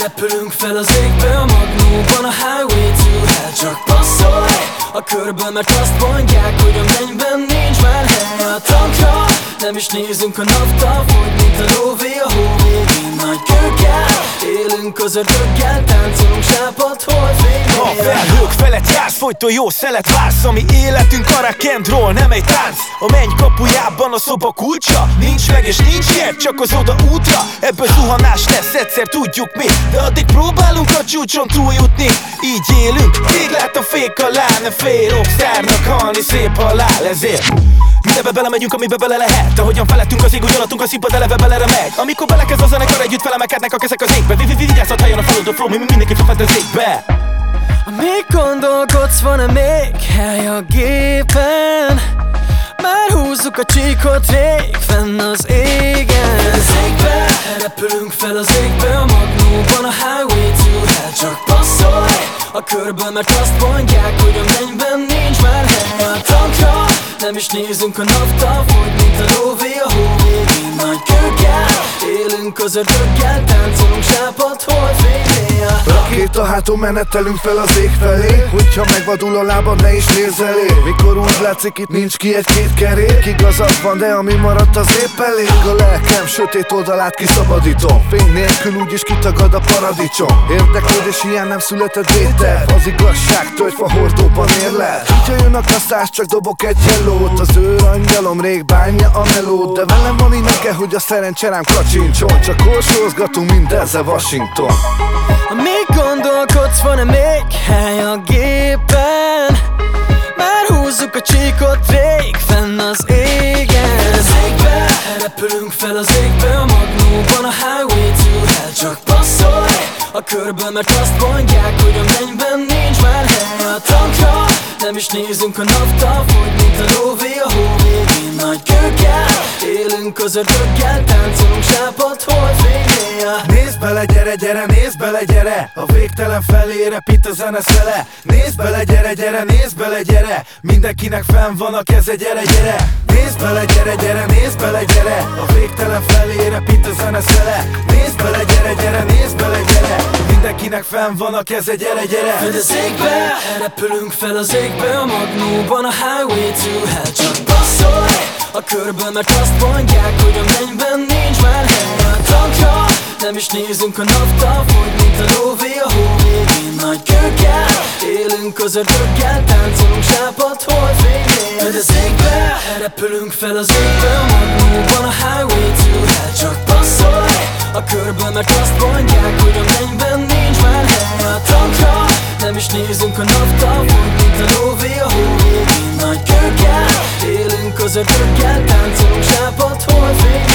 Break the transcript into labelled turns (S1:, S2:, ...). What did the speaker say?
S1: Repülünk fel az égbe a magnóban A highway to hell. Csak passzolj a körből Mert azt mondják, hogy a mennyben nincs már hely. A tankra nem is nézünk a napta Fogy, mint a lóvé a hó Nagy kőkkel Élünk az ördöggel Táncolunk sápat
S2: A felhők felett jársz Folyton jó szelet vársz Ami életünk a rock Nem egy tánc. A menny kapujában a szoba kulcsa Nincs meg és nincs jegy Csak az oda útra. Ebből zuhanás lesz Egyszer tudjuk mi De addig próbálunk a csúcson túljutni. Így élünk lát a fék alá Ne félok szárnak halni szép halál Ezért. Mindebe belemegyünk, amibe bele lehet Ahogyan felettünk az ég, úgy alattunk a színpad eleve belere meg Amikor belekezd a zenekar együtt felemelkednek a kezek az égbe. Vigyázzat hajjon a follow the flow, mi mindenki fefed az égbe
S1: Még gondolkodsz, van-e még? Hely a gépen? Már húzzuk a csíkot rég fenn az égen. Az égbe, repülünk fel az égbe A magnóban a highway to hell. Csak passzolj a körből, mert azt mondják, hogy a mennyben nincs már hely. A tankra nem is nézünk a napta Fogy, mint a lóvé a hó végén Nagy kőkkel Élünk az ördöggel Táncolunk sápat holdfénynél
S3: Rakét a háton menetelünk fel az ég felé. Hogyha megvadul a lábad ne is nézz elé Mikor úgy látszik itt nincs ki egy-két kerék. Igazad van de ami maradt az épp elég. A lelkem sötét oldalát kiszabadítom. Fény nélkül úgyis kitagad a paradicsom. Érdeklődés ilyen nem született vétel Az igazság tölgyfa hordóban érlel Hogyha jön a kasszás csak dobok egy jeló melót Az ő angyalom rég bánja a melót. De velem van így neke, hogy a szerencse rám kacsincson Csak korsózgatunk mindezzel Washington
S1: Még gondolkodsz, van-e még hely a gépen? Már húzzuk a csíkot rég fenn az égen. Az égbe, repülünk fel az égbe A magnóban a highway to hell. Csak passzolj a körből, mert azt mondják, hogy a mennyben nincs már hely A tankra nem is nézünk a napta Fogy, mint a lóvé a hó végén Nagy kőkkel Élünk az ördöggel Táncolunk sápat holdfénynél
S3: Nézd bele, gyere, gyere, nézd bele, gyere. A végtelen felé repít a zene szele. Nézd bele, gyere, gyere, nézd bele, gyere. Mindenkinek fenn van a keze, gyere, gyere. Nézd bele, gyere, gyere, nézd bele, gyere. A végtelen felé repít a zene szele. Nézd bele, gyere, gyere, nézd bele, Mindenkinek fenn van a keze, gyere, gyere!
S1: Fedezékbe, repülünk fel az égbe A magnóban a highway to hell. Csak passzolj a körből, mert azt mondják, hogy a mennyben nincs már hely. A nem is nézünk a napta Fogy, mint a lóvé a hó végén Nagy kőkkel élünk az ördöggel Táncolunk sápat holdfénynél Fedezékbe, repülünk fel az égbe A magnóban a highway to hell. Csak passzolj a körből, mert azt mondják, nem is nézünk a napta Fogy, mint a lóvé a hó Nagy kőkkel élünk az ördöggel Táncolunk sápat holdfénynél